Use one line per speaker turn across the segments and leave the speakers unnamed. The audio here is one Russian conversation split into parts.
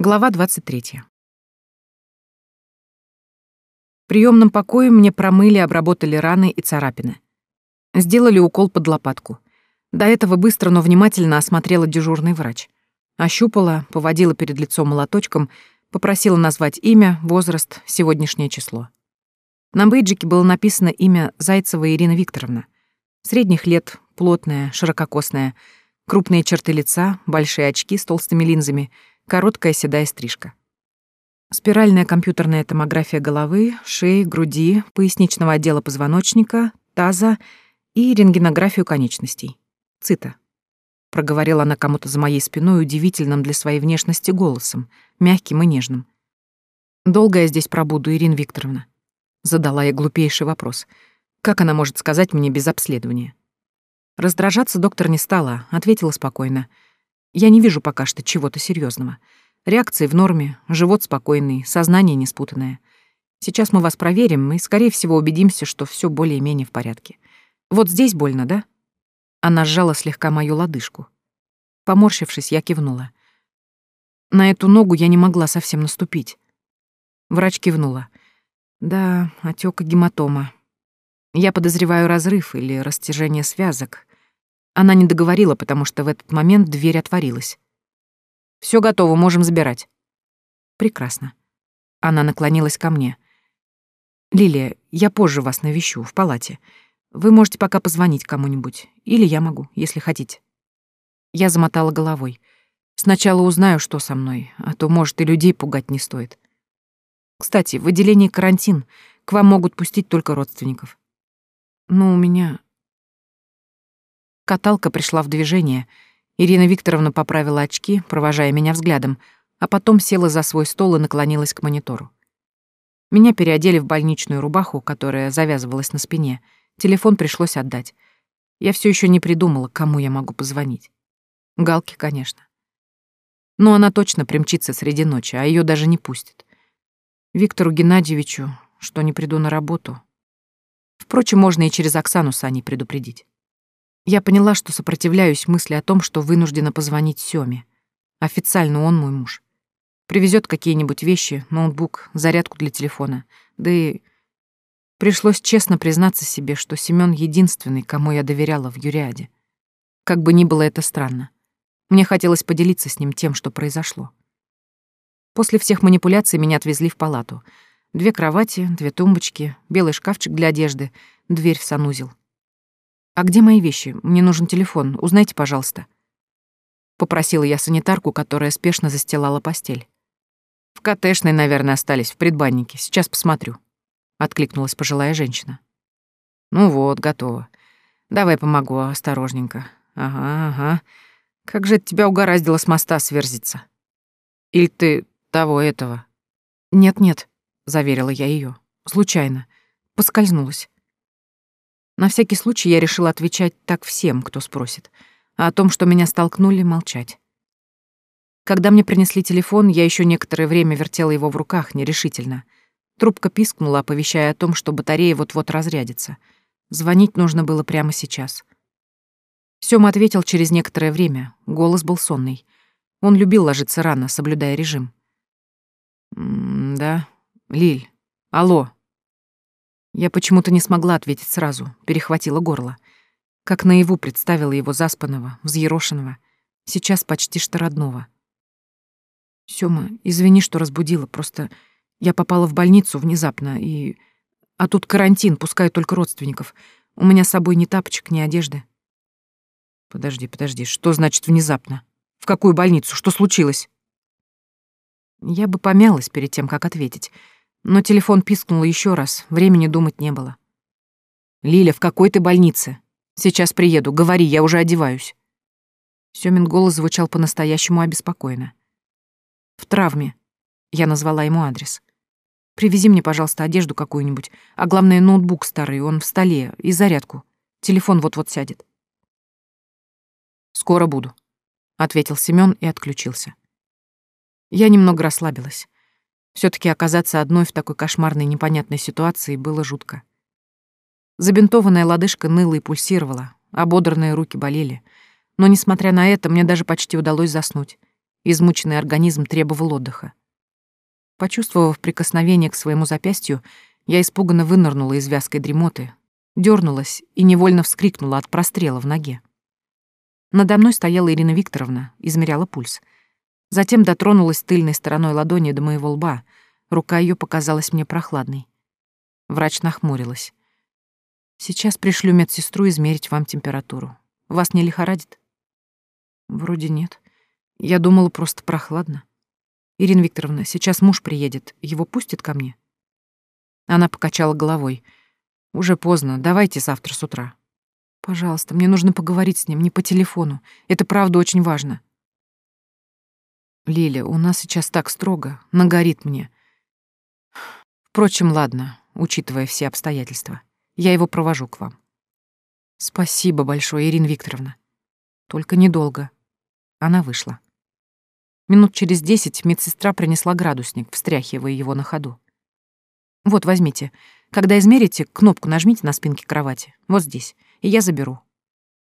Глава 23. В приемном покое мне промыли, обработали раны и царапины. Сделали укол под лопатку. До этого быстро, но внимательно осмотрела дежурный врач. Ощупала, поводила перед лицом молоточком, попросила назвать имя, возраст, сегодняшнее число. На бейджике было написано имя Зайцева Ирина Викторовна. Средних лет, плотная, ширококосная, крупные черты лица, большие очки с толстыми линзами — короткая седая стрижка. Спиральная компьютерная томография головы, шеи, груди, поясничного отдела позвоночника, таза и рентгенографию конечностей. Цита. Проговорила она кому-то за моей спиной удивительным для своей внешности голосом, мягким и нежным. «Долго я здесь пробуду, Ирина Викторовна?» Задала я глупейший вопрос. Как она может сказать мне без обследования? Раздражаться доктор не стала, ответила спокойно — я не вижу пока что чего-то серьезного. Реакции в норме, живот спокойный, сознание не спутанное. Сейчас мы вас проверим и, скорее всего, убедимся, что все более-менее в порядке. Вот здесь больно, да? Она сжала слегка мою лодыжку. Поморщившись, я кивнула. На эту ногу я не могла совсем наступить. Врач кивнула. Да, отек и гематома. Я подозреваю разрыв или растяжение связок, она не договорила, потому что в этот момент дверь отворилась. Все готово, можем забирать». «Прекрасно». Она наклонилась ко мне. «Лилия, я позже вас навещу, в палате. Вы можете пока позвонить кому-нибудь. Или я могу, если хотите». Я замотала головой. Сначала узнаю, что со мной, а то, может, и людей пугать не стоит. Кстати, в отделении карантин. К вам могут пустить только родственников. Но у меня... Каталка пришла в движение. Ирина Викторовна поправила очки, провожая меня взглядом, а потом села за свой стол и наклонилась к монитору. Меня переодели в больничную рубаху, которая завязывалась на спине. Телефон пришлось отдать. Я все еще не придумала, кому я могу позвонить. Галке, конечно. Но она точно примчится среди ночи, а ее даже не пустят. Виктору Геннадьевичу, что не приду на работу. Впрочем, можно и через Оксану с Аней предупредить. Я поняла, что сопротивляюсь мысли о том, что вынуждена позвонить Сёме. Официально он мой муж. Привезет какие-нибудь вещи, ноутбук, зарядку для телефона. Да и пришлось честно признаться себе, что Семён единственный, кому я доверяла в Юриаде. Как бы ни было это странно. Мне хотелось поделиться с ним тем, что произошло. После всех манипуляций меня отвезли в палату. Две кровати, две тумбочки, белый шкафчик для одежды, дверь в санузел. «А где мои вещи? Мне нужен телефон. Узнайте, пожалуйста». Попросила я санитарку, которая спешно застилала постель. «В коттешной, наверное, остались, в предбаннике. Сейчас посмотрю», — откликнулась пожилая женщина. «Ну вот, готово. Давай помогу, осторожненько. Ага, ага. Как же тебя угораздило с моста сверзиться? Или ты того этого?» «Нет-нет», — заверила я ее. «Случайно. Поскользнулась. На всякий случай я решила отвечать так всем, кто спросит, а о том, что меня столкнули, молчать. Когда мне принесли телефон, я еще некоторое время вертела его в руках нерешительно. Трубка пискнула, оповещая о том, что батарея вот-вот разрядится. Звонить нужно было прямо сейчас. Сёма ответил через некоторое время. Голос был сонный. Он любил ложиться рано, соблюдая режим. «Да, Лиль. Алло», я почему-то не смогла ответить сразу, перехватила горло. Как наяву представила его заспанного, взъерошенного, сейчас почти что родного. Сёма, извини, что разбудила, просто я попала в больницу внезапно, и... А тут карантин, пускай только родственников. У меня с собой ни тапочек, ни одежды. Подожди, подожди, что значит внезапно? В какую больницу? Что случилось? Я бы помялась перед тем, как ответить. Но телефон пискнул еще раз, времени думать не было. «Лиля, в какой ты больнице? Сейчас приеду, говори, я уже одеваюсь». Сёмин голос звучал по-настоящему обеспокоенно. «В травме». Я назвала ему адрес. «Привези мне, пожалуйста, одежду какую-нибудь, а главное, ноутбук старый, он в столе, и зарядку. Телефон вот-вот сядет». «Скоро буду», — ответил Семён и отключился. Я немного расслабилась все таки оказаться одной в такой кошмарной непонятной ситуации было жутко. Забинтованная лодыжка ныла и пульсировала, ободранные руки болели. Но, несмотря на это, мне даже почти удалось заснуть. Измученный организм требовал отдыха. Почувствовав прикосновение к своему запястью, я испуганно вынырнула из вязкой дремоты, дернулась и невольно вскрикнула от прострела в ноге. Надо мной стояла Ирина Викторовна, измеряла пульс. Затем дотронулась тыльной стороной ладони до моего лба. Рука ее показалась мне прохладной. Врач нахмурилась. «Сейчас пришлю медсестру измерить вам температуру. Вас не лихорадит?» «Вроде нет. Я думала, просто прохладно. Ирина Викторовна, сейчас муж приедет. Его пустят ко мне?» Она покачала головой. «Уже поздно. Давайте завтра с утра». Пожалуйста, мне нужно поговорить с ним, не по телефону. Это правда очень важно. Лиля, у нас сейчас так строго, нагорит мне. Впрочем, ладно, учитывая все обстоятельства. Я его провожу к вам. Спасибо большое, Ирина Викторовна. Только недолго. Она вышла. Минут через десять медсестра принесла градусник, встряхивая его на ходу. Вот, возьмите. Когда измерите, кнопку нажмите на спинке кровати. Вот здесь и я заберу.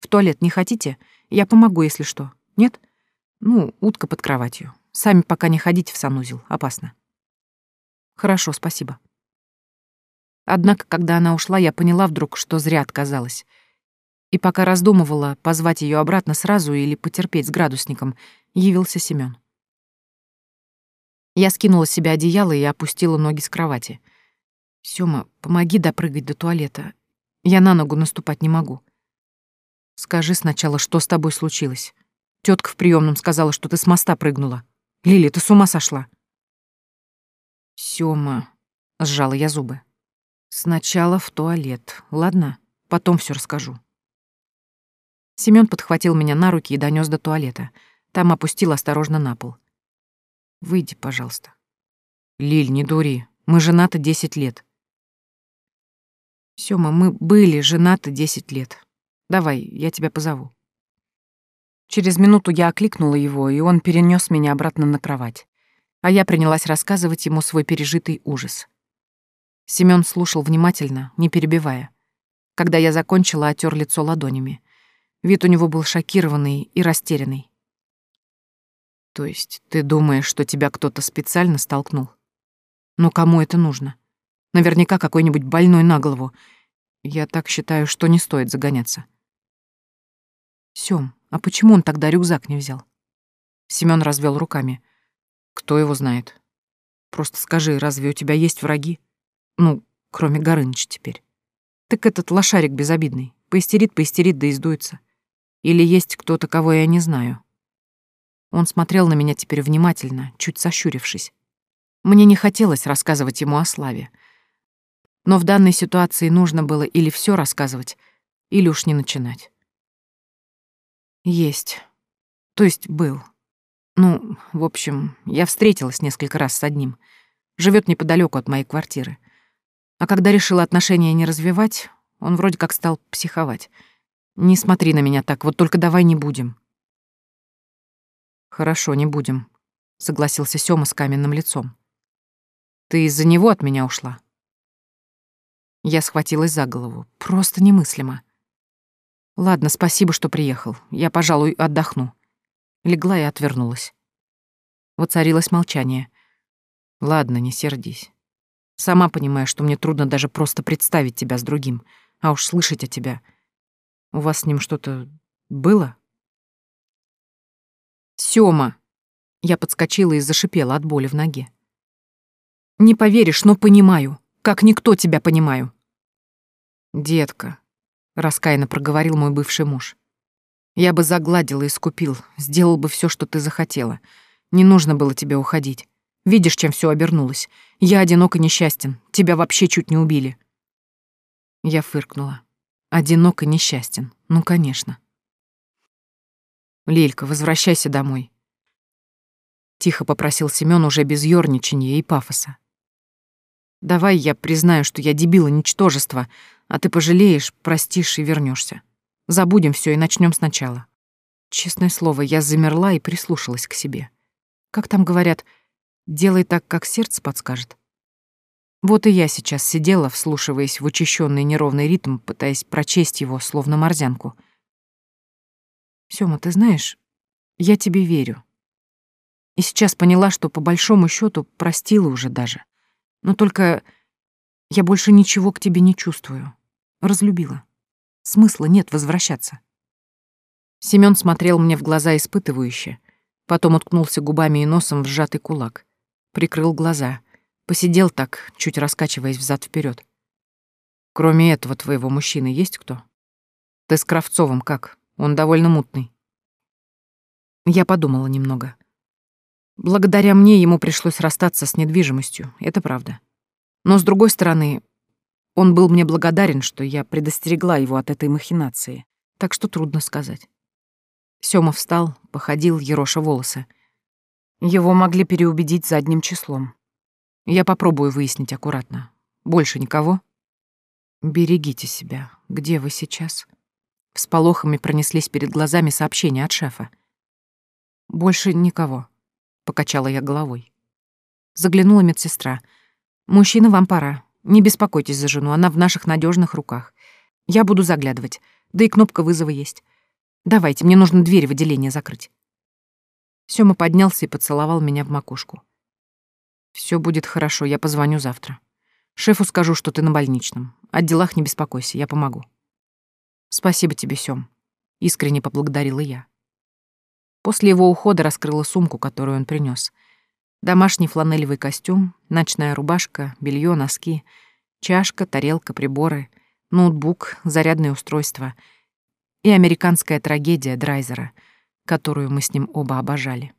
В туалет не хотите? Я помогу, если что. Нет? Ну, утка под кроватью. Сами пока не ходите в санузел, опасно. Хорошо, спасибо. Однако, когда она ушла, я поняла вдруг, что зря отказалась. И пока раздумывала, позвать ее обратно сразу или потерпеть с градусником, явился Семён. Я скинула с себя одеяло и опустила ноги с кровати. «Сёма, помоги допрыгать до туалета. Я на ногу наступать не могу. Скажи сначала, что с тобой случилось. Тетка в приемном сказала, что ты с моста прыгнула. Лили, ты с ума сошла. Сёма, сжала я зубы. Сначала в туалет, ладно? Потом все расскажу. Семён подхватил меня на руки и донёс до туалета. Там опустил осторожно на пол. Выйди, пожалуйста. Лиль, не дури. Мы женаты десять лет. Сёма, мы были женаты десять лет. Давай, я тебя позову. Через минуту я окликнула его, и он перенёс меня обратно на кровать. А я принялась рассказывать ему свой пережитый ужас. Семён слушал внимательно, не перебивая. Когда я закончила, отер лицо ладонями. Вид у него был шокированный и растерянный. То есть ты думаешь, что тебя кто-то специально столкнул? Но кому это нужно? Наверняка какой-нибудь больной на голову. Я так считаю, что не стоит загоняться. Сём, а почему он тогда рюкзак не взял? Семён развел руками. Кто его знает? Просто скажи, разве у тебя есть враги? Ну, кроме Горыныч теперь. Так этот лошарик безобидный. Поистерит, поистерит, да издуется. Или есть кто-то, кого я не знаю. Он смотрел на меня теперь внимательно, чуть сощурившись. Мне не хотелось рассказывать ему о славе, но в данной ситуации нужно было или все рассказывать, или уж не начинать. Есть. То есть был. Ну, в общем, я встретилась несколько раз с одним. Живет неподалеку от моей квартиры. А когда решила отношения не развивать, он вроде как стал психовать. Не смотри на меня так, вот только давай не будем. Хорошо, не будем, согласился Сёма с каменным лицом. Ты из-за него от меня ушла. Я схватилась за голову. Просто немыслимо. Ладно, спасибо, что приехал. Я, пожалуй, отдохну. Легла и отвернулась. Воцарилось молчание. Ладно, не сердись. Сама понимаю, что мне трудно даже просто представить тебя с другим, а уж слышать о тебя. У вас с ним что-то было? Сёма! Я подскочила и зашипела от боли в ноге. Не поверишь, но понимаю как никто тебя понимаю. Детка, раскаянно проговорил мой бывший муж. Я бы загладил и искупил, сделал бы все, что ты захотела. Не нужно было тебе уходить. Видишь, чем все обернулось. Я одинок и несчастен. Тебя вообще чуть не убили. Я фыркнула. Одинок и несчастен. Ну, конечно. Лилька, возвращайся домой. Тихо попросил Семён уже без ёрничания и пафоса. Давай я признаю, что я дебил и ничтожество, а ты пожалеешь, простишь и вернешься. Забудем все и начнем сначала. Честное слово, я замерла и прислушалась к себе. Как там говорят, делай так, как сердце подскажет. Вот и я сейчас сидела, вслушиваясь в учащенный неровный ритм, пытаясь прочесть его, словно морзянку. Сёма, ты знаешь, я тебе верю. И сейчас поняла, что по большому счету простила уже даже. Но только я больше ничего к тебе не чувствую. Разлюбила. Смысла нет возвращаться. Семён смотрел мне в глаза испытывающе, потом уткнулся губами и носом в сжатый кулак, прикрыл глаза, посидел так, чуть раскачиваясь взад вперед. Кроме этого твоего мужчины есть кто? Ты с Кравцовым как? Он довольно мутный. Я подумала немного. Благодаря мне ему пришлось расстаться с недвижимостью, это правда. Но, с другой стороны, он был мне благодарен, что я предостерегла его от этой махинации, так что трудно сказать. Сёма встал, походил, ероша волосы. Его могли переубедить задним числом. Я попробую выяснить аккуратно. Больше никого? Берегите себя. Где вы сейчас? Всполохами пронеслись перед глазами сообщения от шефа. Больше никого. Покачала я головой. Заглянула медсестра. Мужчина, вам пора. Не беспокойтесь за жену, она в наших надежных руках. Я буду заглядывать. Да и кнопка вызова есть. Давайте, мне нужно дверь в отделение закрыть. Сёма поднялся и поцеловал меня в макушку. Все будет хорошо, я позвоню завтра. Шефу скажу, что ты на больничном. О делах не беспокойся, я помогу. Спасибо тебе, Сём. Искренне поблагодарила я. После его ухода раскрыла сумку, которую он принес. Домашний фланелевый костюм, ночная рубашка, белье, носки, чашка, тарелка, приборы, ноутбук, зарядное устройство — и американская трагедия Драйзера, которую мы с ним оба обожали.